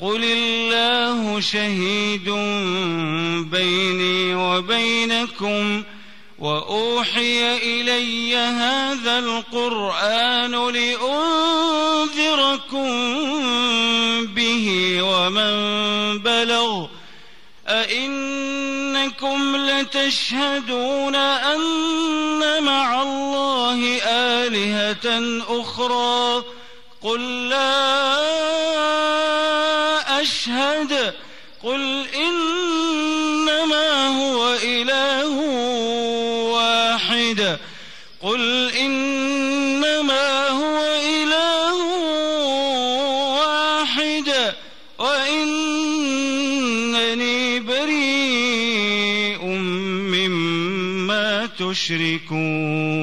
قل الله شهيد بيني وبينكم واوحي الي هذا القران لانذركم به ومن بلغ ائنكم لتشهدون ان مع الله الهه أخرى قل لا أشهد قل إنما هو إله واحد قل إنما هو إله واحد وإنني بريء مما تشركون